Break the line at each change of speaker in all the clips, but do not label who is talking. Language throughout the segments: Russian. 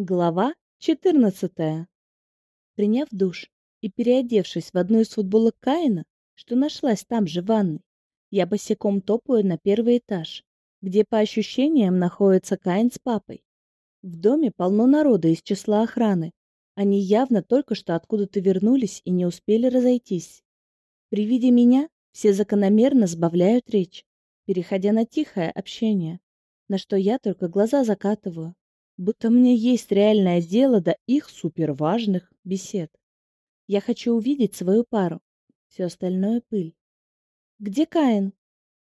Глава 14. Приняв душ и переодевшись в одну из футболок Каина, что нашлась там же в ванной, я босиком топаю на первый этаж, где по ощущениям находится Каин с папой. В доме полно народа из числа охраны. Они явно только что откуда-то вернулись и не успели разойтись. При виде меня все закономерно сбавляют речь, переходя на тихое общение, на что я только глаза закатываю будто мне есть реальное дело до их суперважных бесед. Я хочу увидеть свою пару. Все остальное пыль. Где Каин?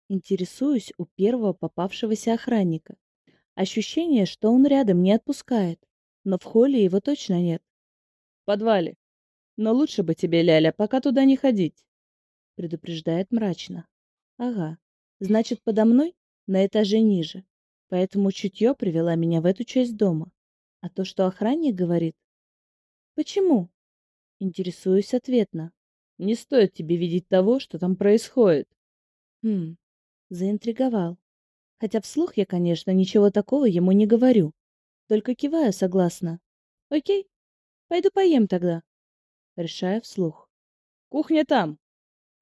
Интересуюсь у первого попавшегося охранника. Ощущение, что он рядом не отпускает, но в холле его точно нет.
В подвале. Но лучше бы тебе, Ляля, пока туда не ходить.
Предупреждает мрачно. Ага. Поэтому чутье привела меня в эту часть дома. А то, что охранник говорит... Почему? Интересуюсь ответно.
Не стоит тебе видеть того, что там происходит.
Хм, заинтриговал. Хотя вслух я, конечно, ничего такого ему не говорю. Только киваю согласно. Окей, пойду поем тогда. Решаю вслух.
Кухня там.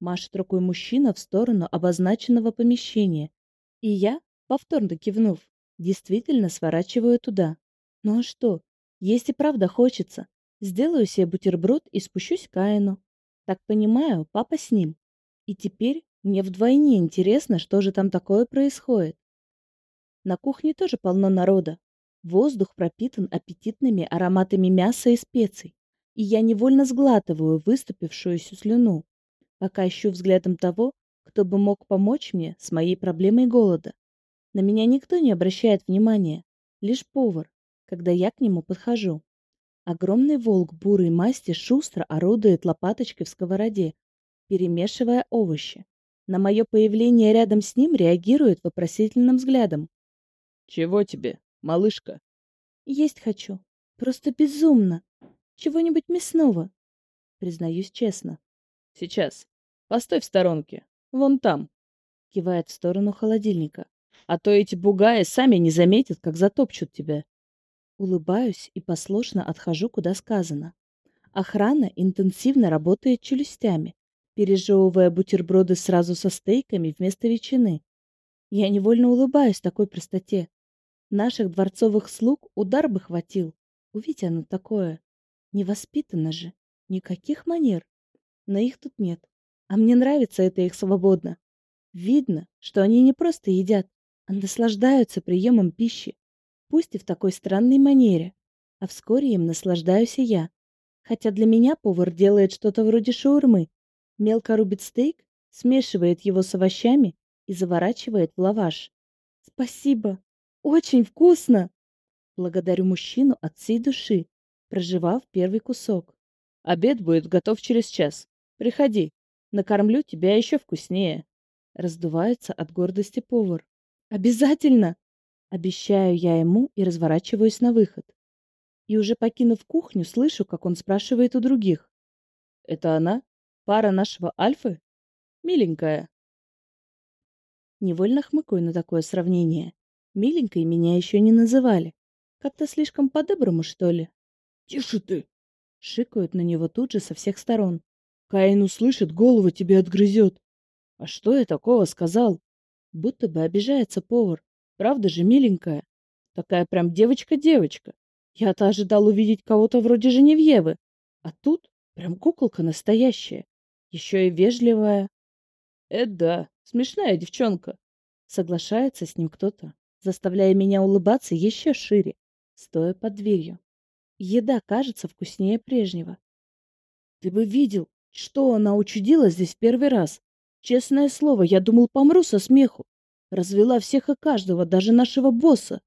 Машет рукой мужчина в сторону обозначенного помещения. И я, повторно кивнув. Действительно сворачиваю туда. Ну а что? если правда хочется. Сделаю себе бутерброд и спущусь к Айну. Так понимаю, папа с ним. И теперь мне вдвойне интересно, что же там такое происходит. На кухне тоже полно народа. Воздух пропитан аппетитными ароматами мяса и специй. И я невольно сглатываю выступившуюся слюну, пока ищу взглядом того, кто бы мог помочь мне с моей проблемой голода. На меня никто не обращает внимания, лишь повар, когда я к нему подхожу. Огромный волк бурой масти шустро орудует лопаточкой в сковороде, перемешивая овощи. На мое появление рядом с ним реагирует вопросительным взглядом.
«Чего тебе, малышка?»
«Есть хочу. Просто безумно. Чего-нибудь мясного». Признаюсь честно.
«Сейчас. Постой в сторонке. Вон там».
Кивает в сторону холодильника.
А то эти бугаи сами не заметят, как затопчут тебя.
Улыбаюсь и послушно отхожу, куда сказано. Охрана интенсивно работает челюстями, пережевывая бутерброды сразу со стейками вместо ветчины. Я невольно улыбаюсь такой простоте. Наших дворцовых слуг удар бы хватил. Увидь оно такое. Не же. Никаких манер. Но их тут нет. А мне нравится это их свободно. Видно, что они не просто едят, а наслаждаются приемом пищи, пусть и в такой странной манере. А вскоре им наслаждаюсь и я. Хотя для меня повар делает что-то вроде шаурмы. Мелко рубит стейк, смешивает его с овощами и заворачивает в лаваш. Спасибо! Очень вкусно! Благодарю мужчину от всей души, проживав первый кусок.
Обед будет готов через час. Приходи, накормлю тебя еще вкуснее.
Раздувается от гордости повар. «Обязательно!» — обещаю я ему и разворачиваюсь на выход. И уже покинув кухню, слышу, как он спрашивает у других.
«Это она? Пара нашего Альфы? Миленькая!»
Невольно хмыкаю на такое сравнение. Миленькой меня еще не называли. Как-то слишком по-доброму, что ли?
«Тише ты!»
— шикают на него тут же со всех сторон.
«Каин услышит, голову тебе отгрызет!»
«А что я такого сказал?» будто бы обижается повар. Правда же, миленькая? Такая прям девочка-девочка. Я-то ожидал увидеть кого-то вроде Женевьевы. А тут прям куколка настоящая. Еще и вежливая.
Э, да, смешная девчонка.
Соглашается с ним кто-то, заставляя меня улыбаться еще шире, стоя под дверью. Еда кажется вкуснее прежнего. Ты бы видел, что она учудила здесь первый раз. Честное слово, я думал, помру со смеху. Развела всех и каждого, даже нашего босса.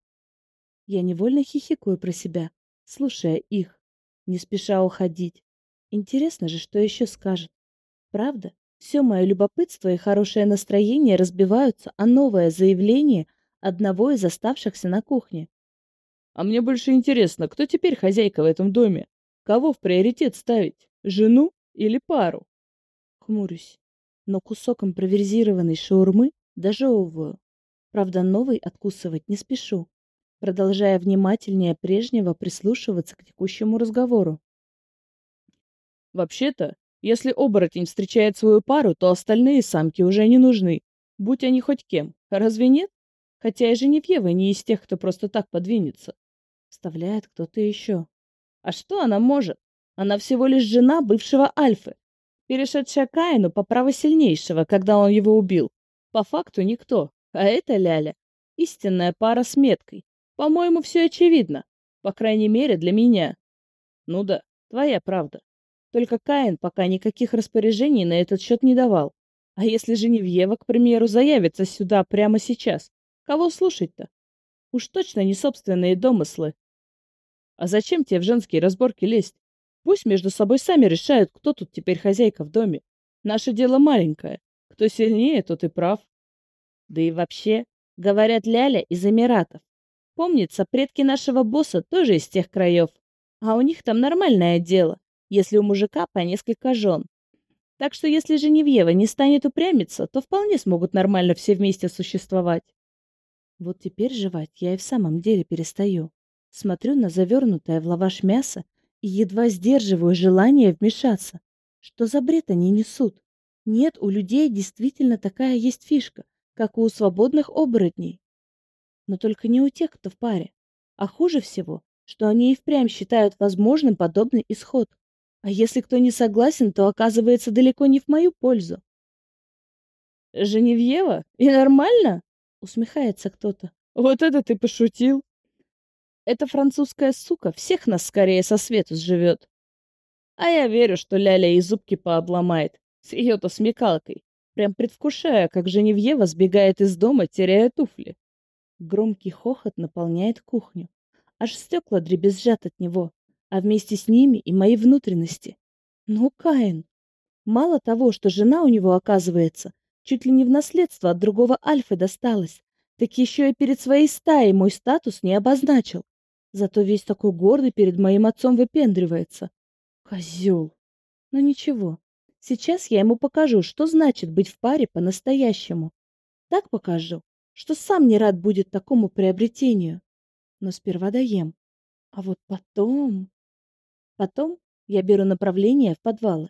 Я невольно хихикаю про себя, слушая их, не спеша уходить. Интересно же, что еще скажет. Правда, все мое любопытство и хорошее настроение разбиваются о новое заявление одного из оставшихся на кухне.
А мне больше интересно, кто теперь хозяйка в этом доме? Кого в приоритет ставить? Жену или пару?
Хмурюсь но кусок импровизированной шаурмы дожевываю. Правда, новый откусывать не спешу, продолжая внимательнее прежнего прислушиваться к текущему разговору.
«Вообще-то, если оборотень встречает свою пару, то остальные самки уже не нужны, будь они хоть кем, разве нет? Хотя и Женевьева не из тех, кто просто так подвинется».
Вставляет кто-то еще.
«А что она может? Она всего лишь жена бывшего Альфы, перешедшая Каину по праву сильнейшего, когда он его убил. По факту никто, а это Ляля. Истинная пара с меткой. По-моему, все очевидно. По крайней мере, для меня. Ну да, твоя правда. Только Каин пока никаких распоряжений на этот счет не давал. А если Женевьева, к примеру, заявится сюда прямо сейчас, кого слушать-то? Уж точно не собственные домыслы. А зачем тебе в женские разборки лезть? Пусть между собой сами решают, кто тут теперь хозяйка в доме. Наше дело маленькое. Кто сильнее, тот и прав.
Да и вообще, говорят Ляля из Эмиратов. Помнится, предки нашего босса тоже из тех краев. А у них там нормальное дело, если у мужика по несколько жен. Так что если Женевьева не станет упрямиться, то вполне смогут нормально все вместе существовать. Вот теперь жевать я и в самом деле перестаю. Смотрю на завернутое в лаваш мясо и едва сдерживаю желание вмешаться. Что за бред они несут? Нет, у людей действительно такая есть фишка, как и у свободных оборотней. Но только не у тех, кто в паре. А хуже всего, что они и впрямь считают возможным подобный исход. А если кто не согласен, то оказывается далеко не в мою
Эта французская сука всех нас скорее со свету сживет. А я верю, что Ляля и зубки пообломает. С ее-то смекалкой. Прям предвкушая, как Женевьева сбегает из дома, теряя туфли.
Громкий хохот наполняет кухню. Аж стекла дребезжат от него. А вместе с ними и мои внутренности. Ну, Каин. Мало того, что жена у него, оказывается, чуть ли не в наследство от другого Альфы досталась, так еще и перед своей стаей мой статус не обозначил. Зато весь такой гордый перед моим отцом выпендривается. Козел. Но ну, ничего. Сейчас я ему покажу, что значит быть в паре по-настоящему. Так покажу, что сам не рад будет такому приобретению. Но сперва доем. А вот потом... Потом я беру направление в подвалы.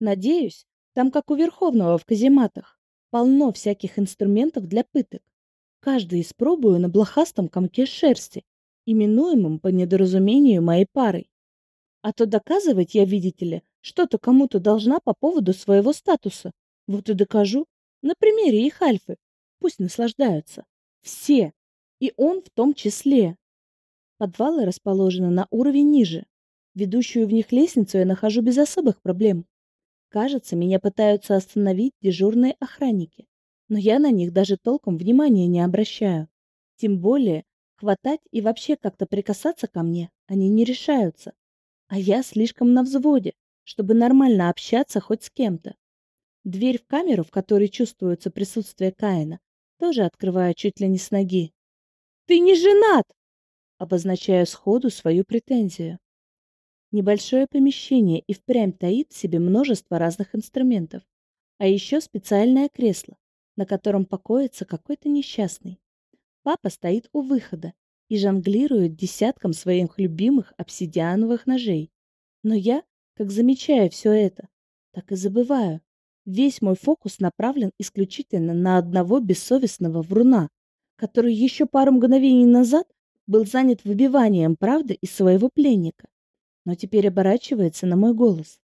Надеюсь, там, как у Верховного в казематах, полно всяких инструментов для пыток. Каждый испробую на блохастом комке шерсти именуемым по недоразумению моей парой. А то доказывать я, видите ли, что-то кому-то должна по поводу своего статуса. Вот и докажу. На примере их Альфы. Пусть наслаждаются. Все. И он в том числе. Подвалы расположены на уровень ниже. Ведущую в них лестницу я нахожу без особых проблем. Кажется, меня пытаются остановить дежурные охранники. Но я на них даже толком внимания не обращаю. Тем более, хватать и вообще как-то прикасаться ко мне они не решаются. А я слишком на взводе, чтобы нормально общаться хоть с кем-то. Дверь в камеру, в которой чувствуется присутствие Каина, тоже открываю чуть ли не с ноги. «Ты не женат!» обозначаю сходу свою претензию. Небольшое помещение и впрямь таит в себе множество разных инструментов, а еще специальное кресло, на котором покоится какой-то несчастный. Папа стоит у выхода и жонглирует десятком своих любимых обсидиановых ножей. Но я, как замечаю все это, так и забываю. Весь мой фокус направлен исключительно на одного бессовестного вруна, который еще пару мгновений назад был занят выбиванием правды из своего пленника, но теперь оборачивается на мой голос.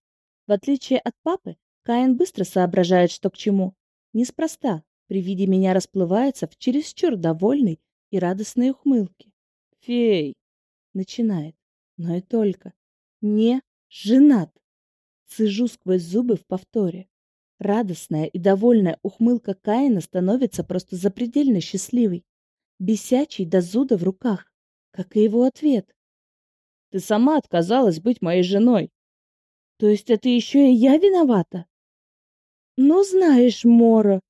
В отличие от папы, Каин быстро соображает, что к чему. Неспроста при виде меня расплывается в чересчур довольной и радостной ухмылке.
«Фей!»
— начинает, но и только. «Не женат!» Цежу сквозь зубы в повторе. Радостная и довольная ухмылка Каина становится просто запредельно счастливой, бесячей до зуда в руках, как и его ответ.
«Ты сама отказалась быть моей женой!»
«То есть это еще и я виновата?» «Ну, знаешь, Мора,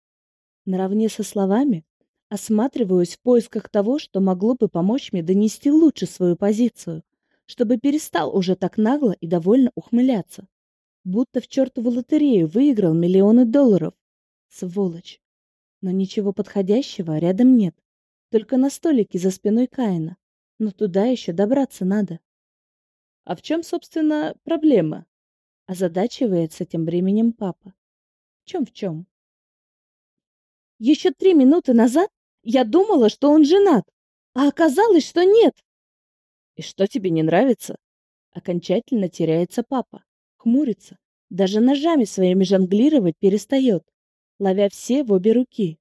Наравне со словами осматриваюсь в поисках того, что могло бы помочь мне донести лучше свою позицию, чтобы перестал уже так нагло и довольно ухмыляться. Будто в чертову лотерею выиграл миллионы долларов. Сволочь. Но ничего подходящего рядом нет. Только на столике за спиной Каина Но туда еще добраться надо.
А в чем, собственно, проблема?
Озадачивается тем временем папа. В чем в чем? Еще три минуты назад я думала, что он женат, а оказалось, что нет.
И что тебе не нравится?
Окончательно теряется папа, хмурится, даже ножами своими жонглировать перестает, ловя все в обе руки.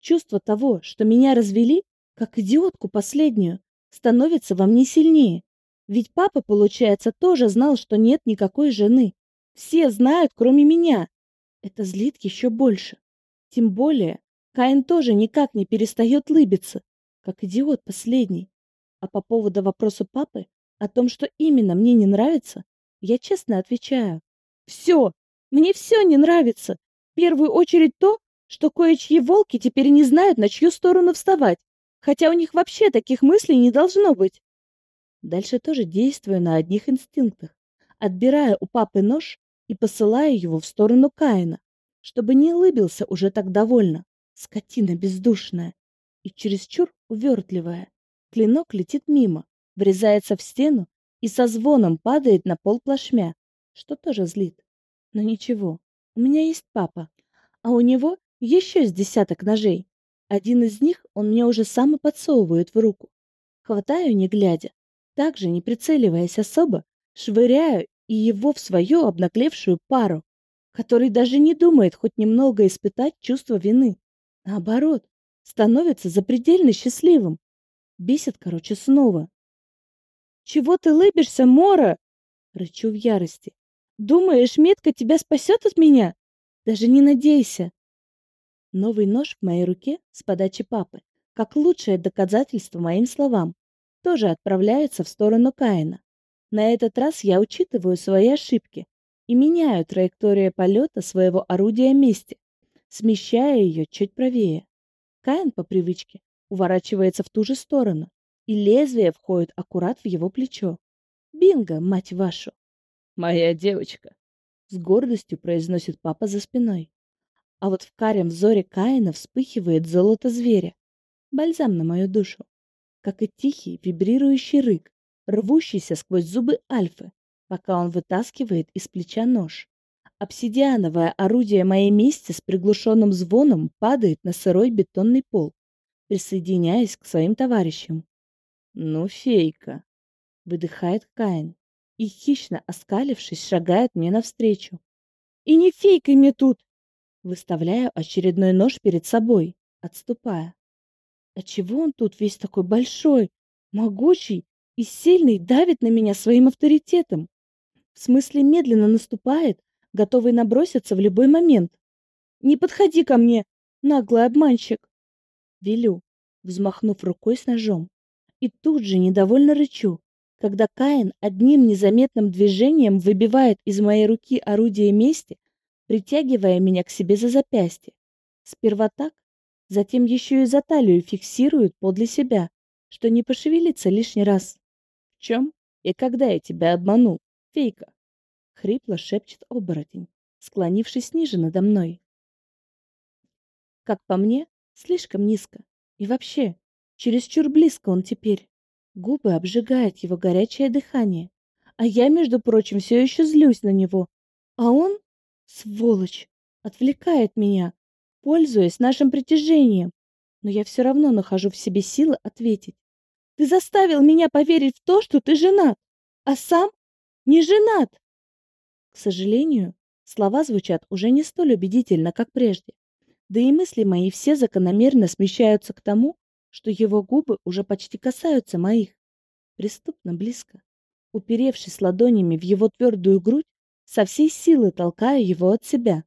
Чувство того, что меня развели, как идиотку последнюю, становится во мне сильнее. Ведь папа, получается, тоже знал, что нет никакой жены. Все знают, кроме меня. Это злит еще больше. Тем более, Каин тоже никак не перестает лыбиться, как идиот последний. А по поводу вопроса папы о том, что именно мне не нравится, я честно отвечаю. Все! Мне все не нравится! В первую очередь то, что кое-чьи волки теперь не знают, на чью сторону вставать, хотя у них вообще таких мыслей не должно быть. Дальше тоже действую на одних инстинктах, отбирая у папы нож и посылая его в сторону Каина чтобы не улыбился уже так довольно. Скотина бездушная и чересчур увертливая. Клинок летит мимо, врезается в стену и со звоном падает на пол плашмя, что тоже злит. Но ничего, у меня есть папа, а у него еще с десяток ножей. Один из них он мне уже сам и подсовывает в руку. Хватаю, не глядя, также не прицеливаясь особо, швыряю и его в свою обнаклевшую пару который даже не думает хоть немного испытать чувство вины. Наоборот, становится запредельно счастливым. Бесит, короче, снова. «Чего ты лыбишься, Мора?» — рычу в ярости. «Думаешь, метка тебя спасет от меня? Даже не надейся!» Новый нож в моей руке с подачи папы, как лучшее доказательство моим словам, тоже отправляется в сторону Каина. На этот раз я учитываю свои ошибки и меняю траекторию полета своего орудия мести, смещая ее чуть правее. Каин по привычке уворачивается в ту же сторону, и лезвие входит аккурат в его плечо. Бинго, мать вашу!
«Моя девочка!»
— с гордостью произносит папа за спиной. А вот в карем взоре Каина вспыхивает золото зверя. Бальзам на мою душу. Как и тихий, вибрирующий рык, рвущийся сквозь зубы Альфы, пока он вытаскивает из плеча нож. Обсидиановое орудие моей мести с приглушенным звоном падает на сырой бетонный пол, присоединяясь к своим товарищам.
«Ну, фейка!» — выдыхает Каин и, хищно оскалившись, шагает мне навстречу.
«И не фейкой мне тут!» Выставляю очередной нож перед собой, отступая. «А чего он тут весь такой большой, могучий и сильный давит на меня своим авторитетом?» В смысле медленно наступает, готовый наброситься в любой момент. «Не подходи ко мне, наглый обманщик!» Велю, взмахнув рукой с ножом. И тут же недовольно рычу, когда Каин одним незаметным движением выбивает из моей руки орудие мести, притягивая меня к себе за запястье. Сперва так, затем еще и за талию фиксирует подле себя, что не пошевелится лишний раз.
В чем и когда я тебя обманул? Фейка!»
— хрипло шепчет оборотень, склонившись ниже надо мной. Как по мне, слишком низко. И вообще, чересчур близко он теперь. Губы обжигает его горячее дыхание. А я, между прочим, все еще злюсь на него. А он, сволочь, отвлекает меня, пользуясь нашим притяжением. Но я все равно нахожу в себе силы ответить. Ты заставил меня поверить в то, что ты женат, а сам не женат. К сожалению, слова звучат уже не столь убедительно, как прежде. Да и мысли мои все закономерно смещаются к тому, что его губы уже почти касаются моих. Преступно близко. Уперевшись ладонями в его твердую грудь, со всей силы толкаю его от себя.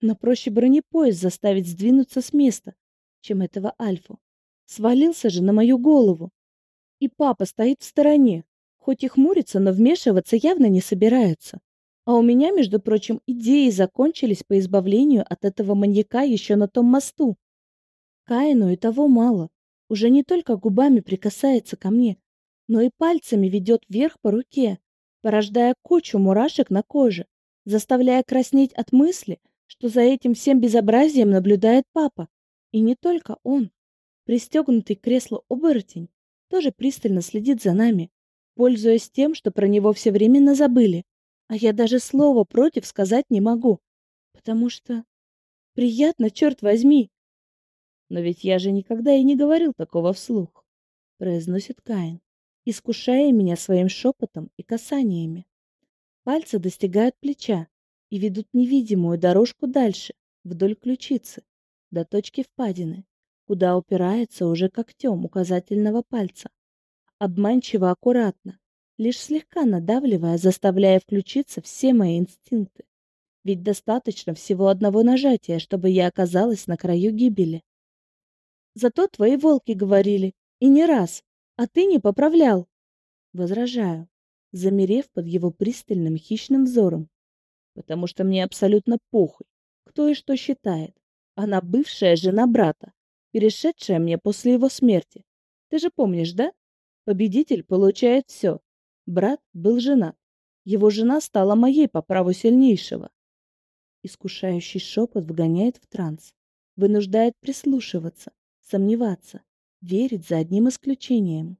Но проще бронепоезд заставить сдвинуться с места, чем этого Альфу. Свалился же на мою голову. И папа стоит в стороне, Хоть и хмурится, но вмешиваться явно не собирается. А у меня, между прочим, идеи закончились по избавлению от этого маньяка еще на том мосту. Каину и того мало. Уже не только губами прикасается ко мне, но и пальцами ведет вверх по руке, порождая кучу мурашек на коже, заставляя краснеть от мысли, что за этим всем безобразием наблюдает папа. И не только он. Пристегнутый к креслу оборотень тоже пристально следит за нами, пользуясь тем, что про него все временно забыли. А я даже слова против сказать не могу, потому что приятно, черт возьми. Но ведь я же никогда и не говорил такого вслух, произносит Каин, искушая меня своим шепотом и касаниями. Пальцы достигают плеча и ведут невидимую дорожку дальше, вдоль ключицы, до точки впадины, куда упирается уже когтем указательного пальца обманчиво аккуратно, лишь слегка надавливая, заставляя включиться все мои инстинкты. Ведь достаточно всего одного нажатия, чтобы я оказалась на краю гибели. Зато твои волки говорили, и не раз, а ты не поправлял. Возражаю, замерев под его пристальным хищным взором. Потому что мне абсолютно похуй, кто и что считает. Она бывшая жена брата, перешедшая мне после его смерти. Ты же помнишь, да? Победитель получает все. Брат был женат. Его жена стала моей по праву сильнейшего. Искушающий шепот вгоняет в транс. Вынуждает прислушиваться, сомневаться, верить за одним исключением.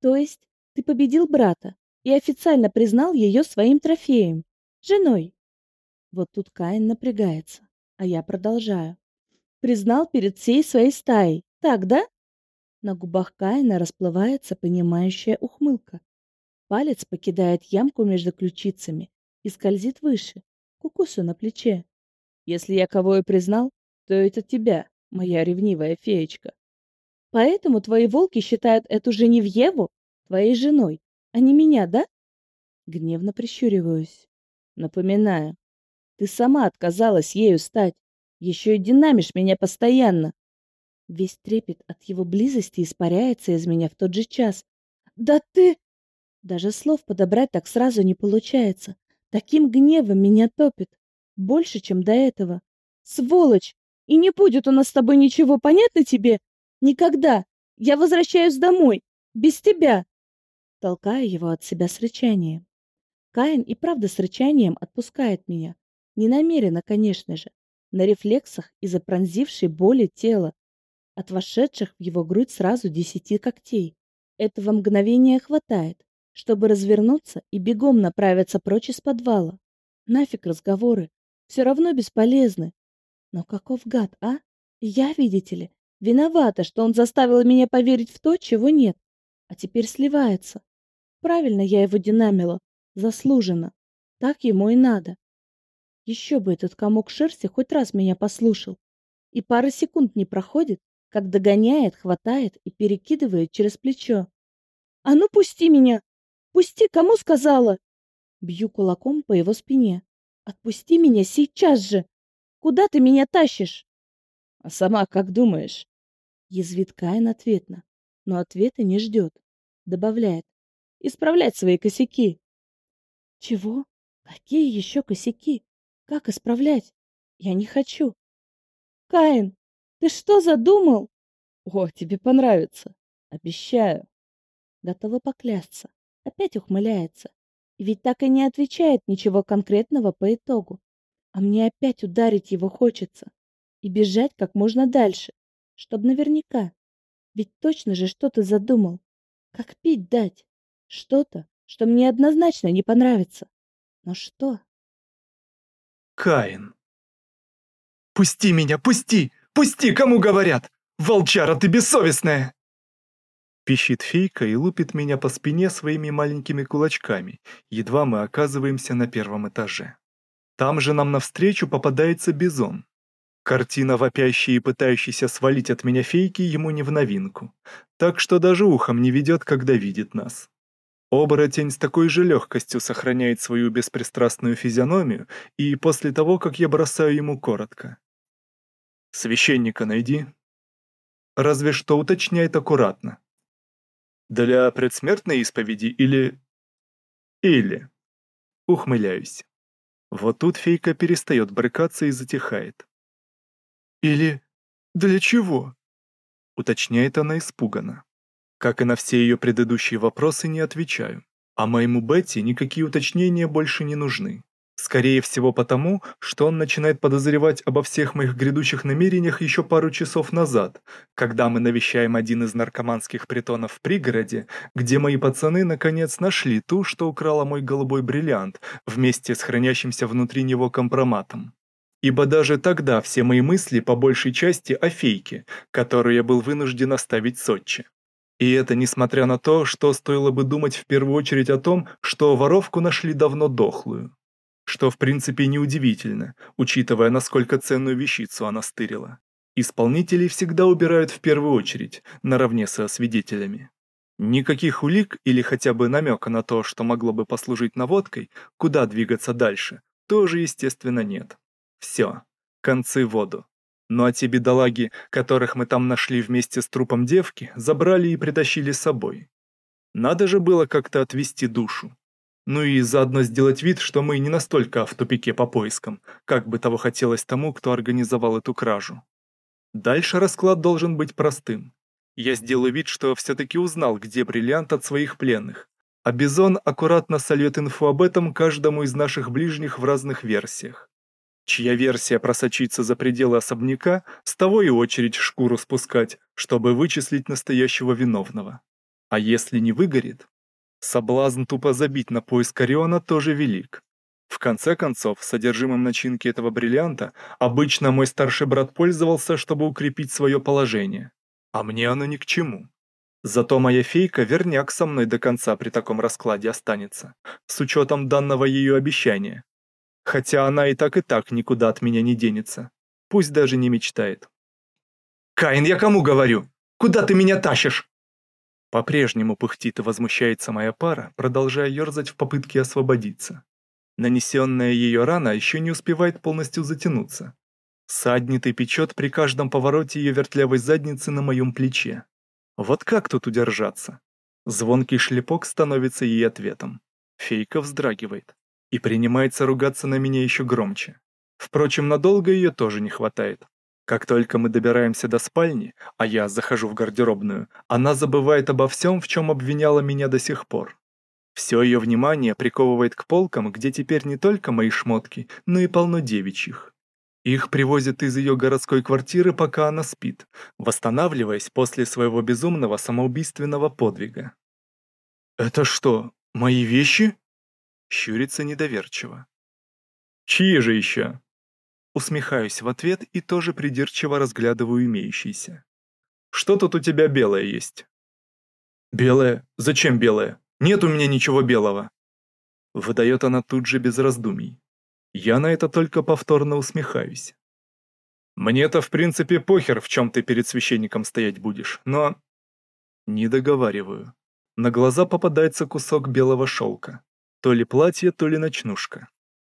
То есть ты победил брата и официально признал ее своим трофеем, женой. Вот тут Каин напрягается, а я продолжаю. Признал перед всей своей стаей, так, да? На губах Каина расплывается понимающая ухмылка. Палец покидает ямку между ключицами и скользит выше, кукусу на плече. Если я кого и признал, то это тебя, моя ревнивая феечка. Поэтому твои волки считают эту Женевьеву твоей женой, а не меня, да? Гневно прищуриваюсь. Напоминаю, ты сама отказалась ею стать. Еще и динамишь меня постоянно весь трепет от его близости испаряется из меня в тот же час. «Да ты...» Даже слов подобрать так сразу не получается. Таким гневом меня топит. Больше, чем до этого. «Сволочь! И не будет у нас с тобой ничего, понятно тебе? Никогда! Я возвращаюсь домой! Без тебя!» толкая его от себя с рычанием. Каин и правда с рычанием отпускает меня. Не намеренно, конечно же. На рефлексах из-за пронзившей боли тела от вошедших в его грудь сразу десяти когтей. Этого мгновения хватает, чтобы развернуться и бегом направиться прочь из подвала. Нафиг разговоры, все равно бесполезны. Но каков гад, а? Я, видите ли, виновата, что он заставил меня поверить в то, чего нет. А теперь сливается. Правильно я его динамила. Заслуженно. Так ему и надо. Еще бы этот комок шерсти хоть раз меня послушал. И пара секунд не проходит, как догоняет, хватает и перекидывает через плечо. «А ну пусти меня! Пусти, кому сказала!» Бью кулаком по его спине. «Отпусти меня сейчас же! Куда ты меня тащишь?» «А сама как думаешь?» Язвит Каин ответно, но ответа не ждет. Добавляет. «Исправлять свои косяки!» «Чего? Какие еще косяки? Как исправлять? Я не хочу!» «Каин, ты что задумал? О, тебе понравится. Обещаю. Готова поклясться. Опять ухмыляется. И ведь так и не отвечает ничего конкретного по итогу. А мне опять ударить его хочется. И бежать как можно дальше. Чтоб наверняка. Ведь точно же что-то задумал. Как пить дать? Что-то, что мне однозначно не
Пусти, кому говорят! Волчара, ты бессовестная!» Пищит фейка и лупит меня по спине своими маленькими кулачками, едва мы оказываемся на первом этаже. Там же нам навстречу попадается бизон. Картина вопящей и пытающейся свалить от меня фейки ему не в новинку, так что даже ухом не ведет, когда видит нас. Оборотень с такой же легкостью сохраняет свою беспристрастную физиономию и после того, как я бросаю ему коротко. Священника найди. Разве что уточняет аккуратно. Для предсмертной исповеди или... Или... Ухмыляюсь. Вот тут фейка перестает брыкаться и затихает. Или... Для чего? Уточняет она испуганно. Как и на все ее предыдущие вопросы, не отвечаю. А моему Бетти никакие уточнения больше не нужны. Скорее всего потому, что он начинает подозревать обо всех моих грядущих намерениях еще пару часов назад, когда мы навещаем один из наркоманских притонов в пригороде, где мои пацаны наконец нашли ту, что украла мой голубой бриллиант вместе с хранящимся внутри него компроматом. Ибо даже тогда все мои мысли по большей части о фейке, которую я был вынужден оставить Сочи. И это несмотря на то, что стоило бы думать в первую очередь о том, что воровку нашли давно дохлую что в принципе неудивительно, учитывая, насколько ценную вещицу она стырила. Исполнителей всегда убирают в первую очередь, наравне со свидетелями. Никаких улик или хотя бы намека на то, что могло бы послужить наводкой, куда двигаться дальше, тоже, естественно, нет. Все. Концы в воду. Ну а те бедолаги, которых мы там нашли вместе с трупом девки, забрали и притащили с собой. Надо же было как-то отвести душу ну и заодно сделать вид, что мы не настолько в тупике по поискам, как бы того хотелось тому, кто организовал эту кражу. Дальше расклад должен быть простым. Я сделаю вид, что все-таки узнал, где бриллиант от своих пленных, а Бизон аккуратно сольет инфу об этом каждому из наших ближних в разных версиях. Чья версия просочится за пределы особняка, с того и очередь шкуру спускать, чтобы вычислить настоящего виновного. А если не выгорит, Соблазн тупо забить на поиск Ориона тоже велик. В конце концов, содержимым начинки этого бриллианта обычно мой старший брат пользовался, чтобы укрепить свое положение. А мне оно ни к чему. Зато моя фейка верняк со мной до конца при таком раскладе останется, с учетом данного ее обещания. Хотя она и так и так никуда от меня не денется. Пусть даже не мечтает. «Каин, я кому говорю? Куда ты меня тащишь?» По-прежнему пыхтит и возмущается моя пара, продолжая ерзать в попытке освободиться. Нанесенная ее рана еще не успевает полностью затянуться. Саднит и печет при каждом повороте ее вертлявой задницы на моем плече. Вот как тут удержаться? Звонкий шлепок становится ей ответом. Фейка вздрагивает и принимается ругаться на меня еще громче. Впрочем, надолго ее тоже не хватает. Как только мы добираемся до спальни, а я захожу в гардеробную, она забывает обо всем, в чем обвиняла меня до сих пор. Все ее внимание приковывает к полкам, где теперь не только мои шмотки, но и полно девичьих. Их привозят из ее городской квартиры, пока она спит, восстанавливаясь после своего безумного самоубийственного подвига. «Это что, мои вещи?» Щурится недоверчиво. «Чьи же еще?» Усмехаюсь в ответ и тоже придирчиво разглядываю имеющиеся. «Что тут у тебя белое есть?» «Белое? Зачем белое? Нет у меня ничего белого!» Выдает она тут же без раздумий. Я на это только повторно усмехаюсь. «Мне-то, в принципе, похер, в чем ты перед священником стоять будешь, но...» Не договариваю. На глаза попадается кусок белого шелка. То ли платье, то ли ночнушка.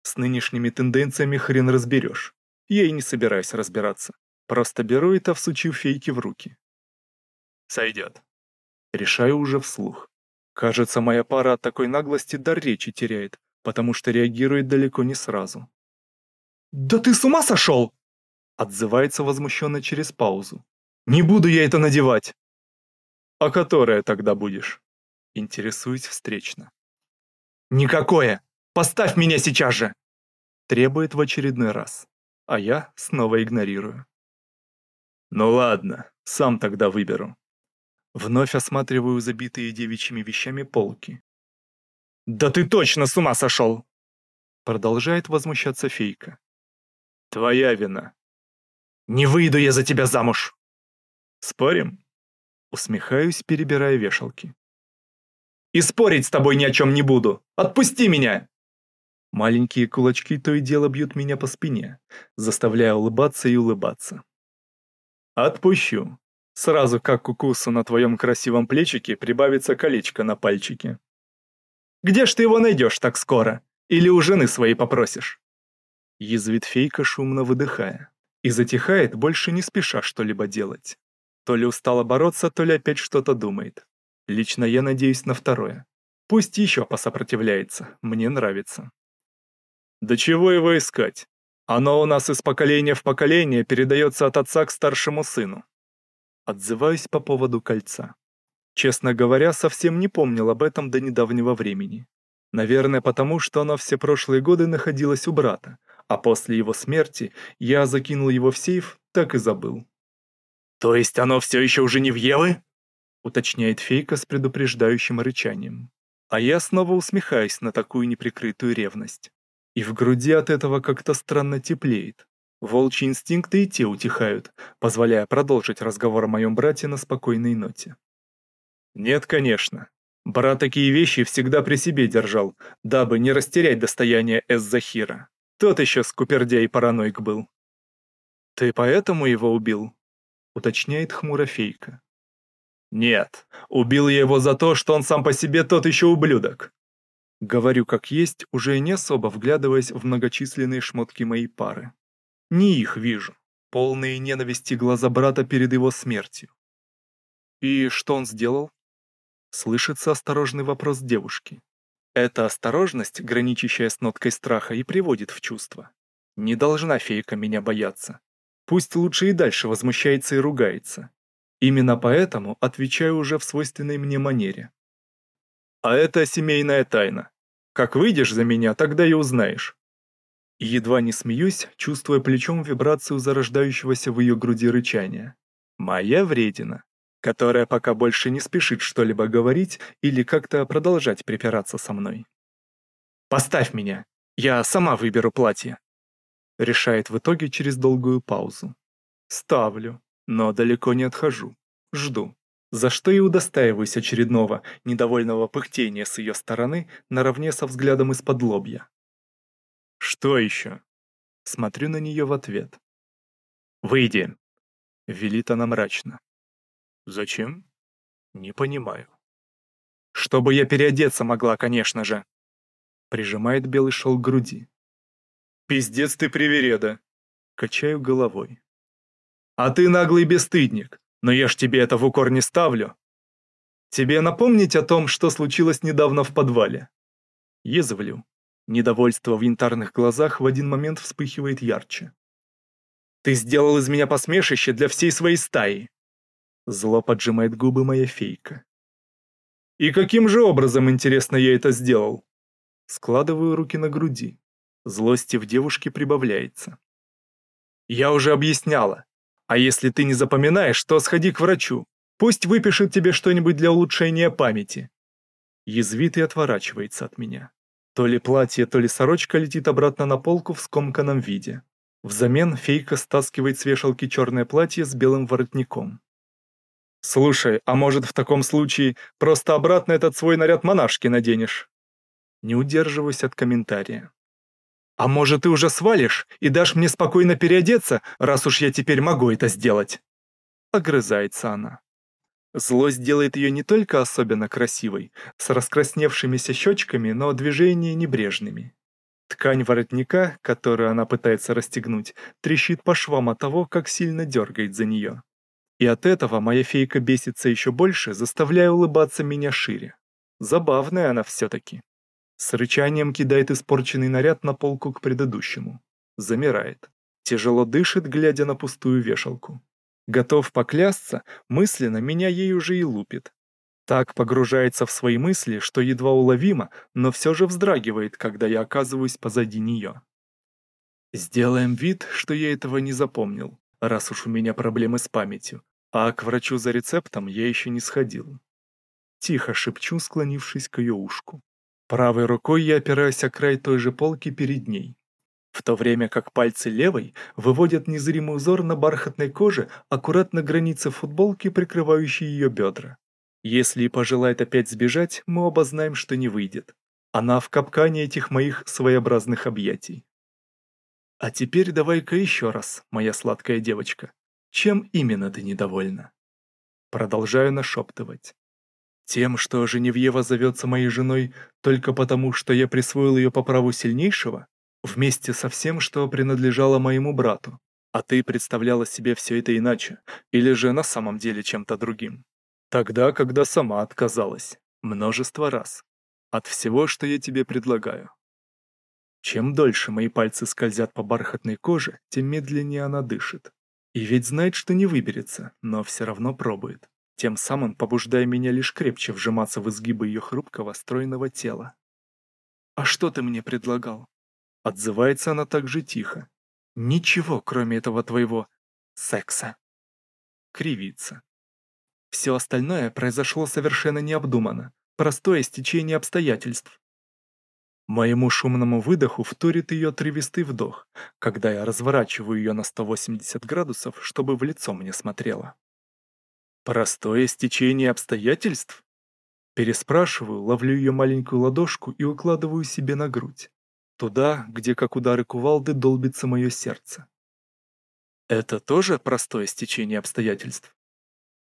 С нынешними тенденциями хрен разберешь. Я и не собираюсь разбираться. Просто беру это, всучив фейки в руки. Сойдет. Решаю уже вслух. Кажется, моя пара от такой наглости дар речи теряет, потому что реагирует далеко не сразу. «Да ты с ума сошел!» Отзывается возмущенно через паузу. «Не буду я это надевать!» «А которая тогда будешь?» Интересуюсь встречно. «Никакое!» Поставь меня сейчас же!» Требует в очередной раз, а я снова игнорирую. «Ну ладно, сам тогда выберу». Вновь осматриваю забитые девичьими вещами полки. «Да ты точно с ума сошел!» Продолжает возмущаться фейка. «Твоя вина». «Не выйду я за тебя замуж!» «Спорим?» Усмехаюсь, перебирая вешалки. «И спорить с тобой ни о чем не буду! Отпусти меня!» Маленькие кулачки то и дело бьют меня по спине, заставляя улыбаться и улыбаться. «Отпущу. Сразу как к укусу на твоем красивом плечике прибавится колечко на пальчике». «Где ж ты его найдешь так скоро? Или у жены своей попросишь?» Язвит фейка, шумно выдыхая, и затихает, больше не спеша что-либо делать. То ли устала бороться, то ли опять что-то думает. Лично я надеюсь на второе. Пусть еще посопротивляется, мне нравится. Да чего его искать? Оно у нас из поколения в поколение передается от отца к старшему сыну. Отзываюсь по поводу кольца. Честно говоря, совсем не помнил об этом до недавнего времени. Наверное, потому что оно все прошлые годы находилось у брата, а после его смерти я закинул его в сейф, так и забыл. «То есть оно все еще уже не в Евы?» уточняет фейка с предупреждающим рычанием. А я снова усмехаюсь на такую неприкрытую ревность и в груди от этого как-то странно теплеет. Волчьи инстинкты и те утихают, позволяя продолжить разговор о моем брате на спокойной ноте. «Нет, конечно. Брат такие вещи всегда при себе держал, дабы не растерять достояние Эс-Захира. Тот еще скупердяй параноик был». «Ты поэтому его убил?» — уточняет хмуро Фейка. «Нет, убил я его за то, что он сам по себе тот еще ублюдок. Говорю как есть, уже не особо вглядываясь в многочисленные шмотки моей пары. Не их вижу. Полные ненависти глаза брата перед его смертью. И что он сделал? Слышится осторожный вопрос девушки. Эта осторожность, граничащая с ноткой страха, и приводит в чувство. Не должна фейка меня бояться. Пусть лучше и дальше возмущается и ругается. Именно поэтому отвечаю уже в свойственной мне манере. А это семейная тайна. Как выйдешь за меня, тогда и узнаешь». Едва не смеюсь, чувствуя плечом вибрацию зарождающегося в ее груди рычания. «Моя вредина» которая пока больше не спешит что-либо говорить или как-то продолжать припираться со мной. «Поставь меня, я сама выберу платье», — решает в итоге через долгую паузу. «Ставлю, но далеко не отхожу, жду» за что и удостаиваюсь очередного недовольного пыхтения с ее стороны наравне со взглядом из-под лобья. «Что еще?» Смотрю на нее в ответ. «Выйди!» — велит она мрачно. «Зачем?» «Не понимаю». «Чтобы я переодеться могла, конечно же!» Прижимает белый шел к груди. «Пиздец ты привереда!» Качаю головой. «А ты наглый бесстыдник! но я ж тебе это в укор не ставлю. Тебе напомнить о том, что случилось недавно в подвале?» Езвлю. Недовольство в янтарных глазах в один момент вспыхивает ярче. «Ты сделал из меня посмешище для всей своей стаи!» Зло поджимает губы моя фейка. «И каким же образом, интересно, я это сделал?» Складываю руки на груди. Злости в девушке прибавляется. «Я уже объясняла. А если ты не запоминаешь, то сходи к врачу. Пусть выпишет тебе что-нибудь для улучшения памяти. Язвит и отворачивается от меня. То ли платье, то ли сорочка летит обратно на полку в скомканном виде. Взамен фейка стаскивает с вешалки черное платье с белым воротником. «Слушай, а может в таком случае просто обратно этот свой наряд монашки наденешь?» Не удерживаюсь от комментария. А может, ты уже свалишь и дашь мне спокойно переодеться, раз уж я теперь могу это сделать?» Огрызается она. Злость делает ее не только особенно красивой, с раскрасневшимися щечками, но движения небрежными. Ткань воротника, которую она пытается расстегнуть, трещит по швам от того, как сильно дергает за нее. И от этого моя фейка бесится еще больше, заставляя улыбаться меня шире. Забавная она все-таки. С рычанием кидает испорченный наряд на полку к предыдущему. Замирает. Тяжело дышит, глядя на пустую вешалку. Готов поклясться, мысленно меня ей уже и лупит. Так погружается в свои мысли, что едва уловимо, но все же вздрагивает, когда я оказываюсь позади нее. Сделаем вид, что я этого не запомнил, раз уж у меня проблемы с памятью, а к врачу за рецептом я еще не сходил. Тихо шепчу, склонившись к ее ушку. Правой рукой я опираюсь о край той же полки перед ней, в то время как пальцы левой выводят незримый узор на бархатной коже аккуратно границы футболки, прикрывающей ее бедра. Если и пожелает опять сбежать, мы оба знаем, что не выйдет. Она в капкане этих моих своеобразных объятий. А теперь давай-ка еще раз, моя сладкая девочка. Чем именно ты недовольна? Продолжаю нашептывать. Тем, что Женевьева зовется моей женой только потому, что я присвоил ее по праву сильнейшего, вместе со всем, что принадлежало моему брату, а ты представляла себе все это иначе, или же на самом деле чем-то другим. Тогда, когда сама отказалась, множество раз, от всего, что я тебе предлагаю. Чем дольше мои пальцы скользят по бархатной коже, тем медленнее она дышит. И ведь знает, что не выберется, но все равно пробует тем самым побуждая меня лишь крепче вжиматься в изгибы ее хрупкого, стройного тела. «А что ты мне предлагал?» Отзывается она так же тихо. «Ничего, кроме этого твоего секса». Кривится. Все остальное произошло совершенно необдуманно, простое стечение обстоятельств. Моему шумному выдоху вторит ее тревистый вдох, когда я разворачиваю ее на 180 градусов, чтобы в лицо мне смотрела. Простое стечение обстоятельств? Переспрашиваю, ловлю ее маленькую ладошку и укладываю себе на грудь. Туда, где как удары кувалды долбится мое сердце. Это тоже простое стечение обстоятельств?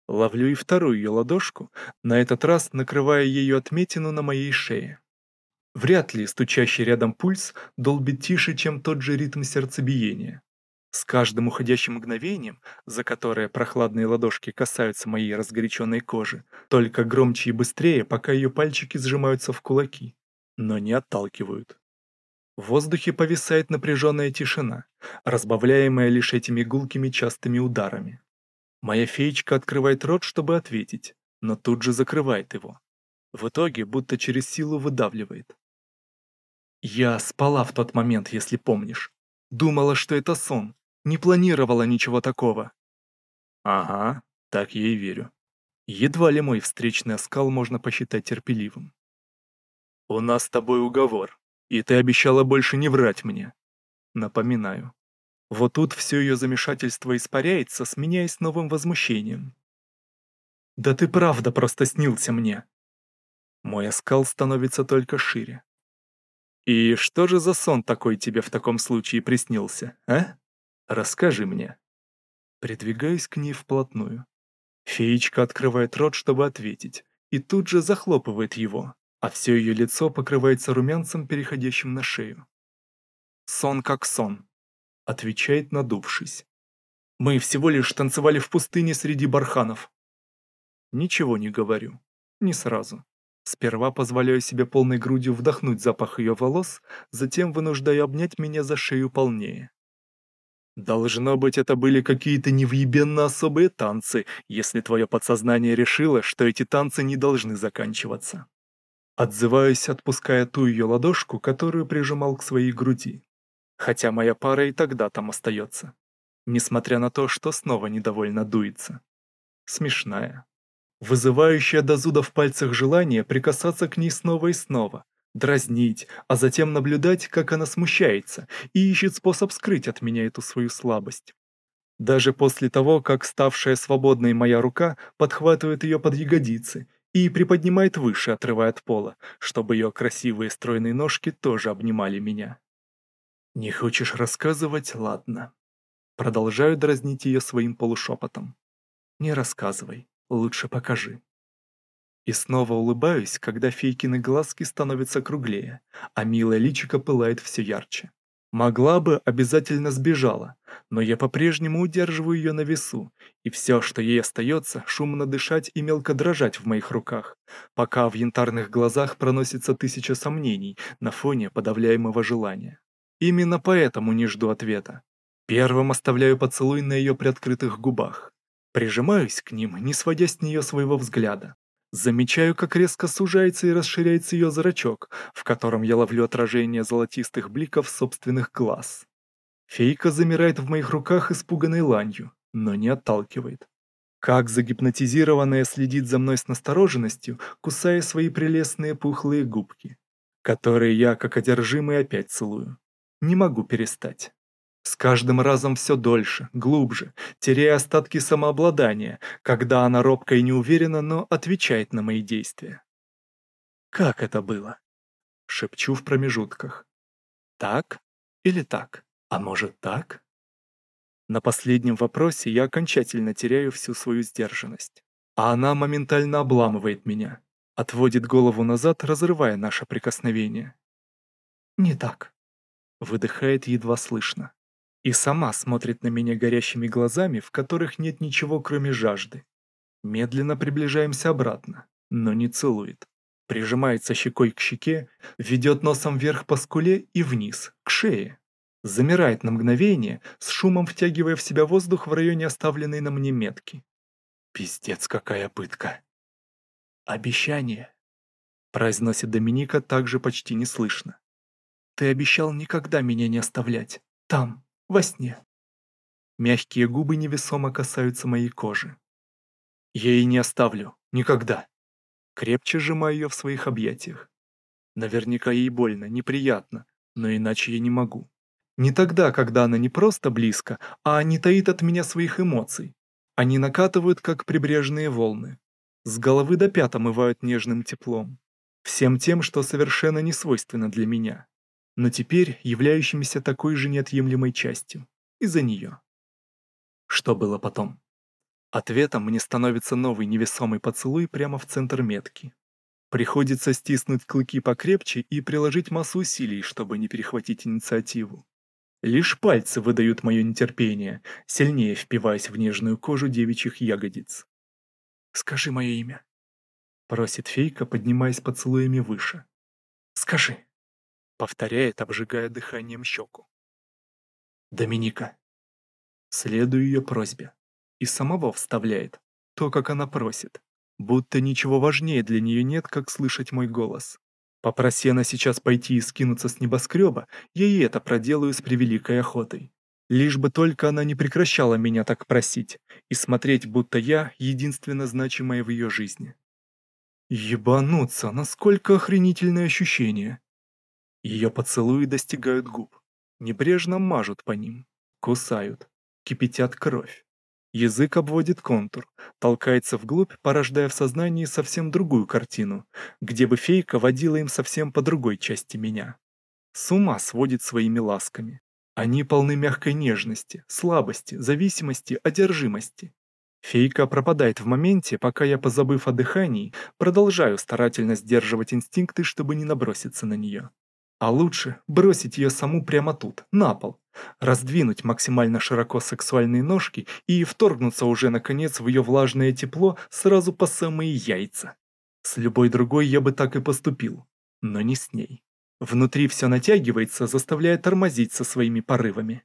Ловлю и вторую ее ладошку, на этот раз накрывая ее отметину на моей шее. Вряд ли стучащий рядом пульс долбит тише, чем тот же ритм сердцебиения. С каждым уходящим мгновением, за которое прохладные ладошки касаются моей разгоряченной кожи, только громче и быстрее, пока ее пальчики сжимаются в кулаки, но не отталкивают. В воздухе повисает напряженная тишина, разбавляемая лишь этими гулкими частыми ударами. Моя феечка открывает рот, чтобы ответить, но тут же закрывает его. В итоге будто через силу выдавливает. Я спала в тот момент, если помнишь. Думала, что это сон, не планировала ничего такого. Ага, так я и верю. Едва ли мой встречный оскал можно посчитать терпеливым. У нас с тобой уговор, и ты обещала больше не врать мне. Напоминаю. Вот тут все ее замешательство испаряется, сменяясь новым возмущением. Да ты правда просто снился мне. Мой оскал становится только шире. «И что же за сон такой тебе в таком случае приснился, а?» Расскажи мне». Придвигаюсь к ней вплотную. Феечка открывает рот, чтобы ответить, и тут же захлопывает его, а все ее лицо покрывается румянцем, переходящим на шею. «Сон как сон», — отвечает, надувшись. «Мы всего лишь танцевали в пустыне среди барханов». Ничего не говорю. Не сразу. Сперва позволяю себе полной грудью вдохнуть запах ее волос, затем вынуждаю обнять меня за шею полнее. Должно быть, это были какие-то невъебенно особые танцы, если твое подсознание решило, что эти танцы не должны заканчиваться. Отзываюсь, отпуская ту ее ладошку, которую прижимал к своей груди. Хотя моя пара и тогда там остается. Несмотря на то, что снова недовольно дуется. Смешная. Вызывающая до зуда в пальцах желание прикасаться к ней снова и снова, дразнить, а затем наблюдать, как она смущается и ищет способ скрыть от меня эту свою слабость. Даже после того, как ставшая свободной моя рука подхватывает ее под ягодицы и приподнимает выше, отрывая от пола, чтобы ее красивые стройные ножки тоже обнимали меня. «Не хочешь рассказывать? Ладно». Продолжаю дразнить ее своим полушепотом. «Не рассказывай, лучше покажи». И снова улыбаюсь, когда фейкины глазки становятся круглее, а милая личико пылает все ярче. Могла бы, обязательно сбежала, но я по-прежнему удерживаю ее на весу, и все, что ей остается, шумно дышать и мелко дрожать в моих руках, пока в янтарных глазах проносится тысяча сомнений на фоне подавляемого желания. Именно поэтому не жду ответа. Первым оставляю поцелуй на ее приоткрытых губах. Прижимаюсь к ним, не сводя с нее своего взгляда. Замечаю, как резко сужается и расширяется ее зрачок, в котором я ловлю отражение золотистых бликов собственных глаз. Фейка замирает в моих руках испуганной ланью, но не отталкивает. Как загипнотизированная следит за мной с настороженностью, кусая свои прелестные пухлые губки, которые я, как одержимый, опять целую. Не могу перестать с каждым разом все дольше, глубже, теряя остатки самообладания, когда она робко и неуверенно, но отвечает на мои действия. «Как это было?» — шепчу в промежутках. «Так или так? А может, так?» На последнем вопросе я окончательно теряю всю свою сдержанность. А она моментально обламывает меня, отводит голову назад, разрывая наше прикосновение. «Не так», — выдыхает едва слышно и сама смотрит на меня горящими глазами, в которых нет ничего, кроме жажды. Медленно приближаемся обратно, но не целует. Прижимается щекой к щеке, ведет носом вверх по скуле и вниз, к шее. Замирает на мгновение, с шумом втягивая в себя воздух в районе оставленной на мне метки. Пиздец, какая пытка. Обещание. Произносит Доминика также почти неслышно. Ты обещал никогда меня не оставлять. Там, во сне. Мягкие губы невесомо касаются моей кожи. Я ее не оставлю. Никогда. Крепче сжимаю ее в своих объятиях. Наверняка ей больно, неприятно, но иначе я не могу. Не тогда, когда она не просто близко, а не таит от меня своих эмоций. Они накатывают, как прибрежные волны. С головы до пят омывают нежным теплом. Всем тем, что совершенно не свойственно для меня но теперь являющимися такой же неотъемлемой частью, из-за нее. Что было потом? Ответом мне становится новый невесомый поцелуй прямо в центр метки. Приходится стиснуть клыки покрепче и приложить массу усилий, чтобы не перехватить инициативу. Лишь пальцы выдают мое нетерпение, сильнее впиваясь в нежную кожу девичьих ягодиц. «Скажи мое имя», — просит фейка, поднимаясь поцелуями выше. «Скажи» повторяет, обжигая дыханием щеку. «Доминика!» Следую ее просьбе. И самого вставляет. То, как она просит. Будто ничего важнее для нее нет, как слышать мой голос. Попроси она сейчас пойти и скинуться с небоскреба, я и это проделаю с превеликой охотой. Лишь бы только она не прекращала меня так просить и смотреть, будто я единственно значимая в ее жизни. Ебануться, насколько охренительное ощущение. Ее поцелуи достигают губ, небрежно мажут по ним, кусают, кипятят кровь. Язык обводит контур, толкается вглубь, порождая в сознании совсем другую картину, где бы фейка водила им совсем по другой части меня. С ума сводит своими ласками. Они полны мягкой нежности, слабости, зависимости, одержимости. Фейка пропадает в моменте, пока я, позабыв о дыхании, продолжаю старательно сдерживать инстинкты, чтобы не наброситься на нее. А лучше бросить ее саму прямо тут, на пол, раздвинуть максимально широко сексуальные ножки и вторгнуться уже наконец в ее влажное тепло сразу по самые яйца. С любой другой я бы так и поступил, но не с ней. Внутри все натягивается, заставляя тормозить со своими порывами.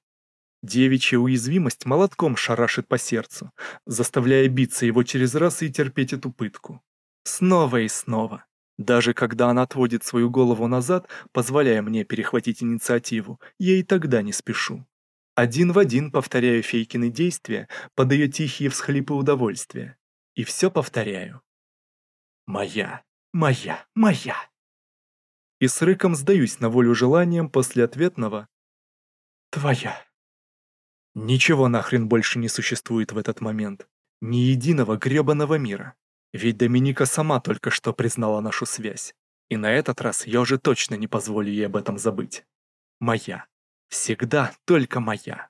Девичья уязвимость молотком шарашит по сердцу, заставляя биться его через раз и терпеть эту пытку. Снова и снова. Даже когда она отводит свою голову назад, позволяя мне перехватить инициативу, я и тогда не спешу. Один в один повторяю Фейкины действия подаю тихие всхлипы удовольствия. И все повторяю. «Моя, моя, моя!» И с рыком сдаюсь на волю желанием после ответного «Твоя». Ничего нахрен больше не существует в этот момент. Ни единого гребаного мира. Ведь Доминика сама только что признала нашу связь. И на этот раз я уже точно не позволю ей об этом забыть. Моя. Всегда только моя.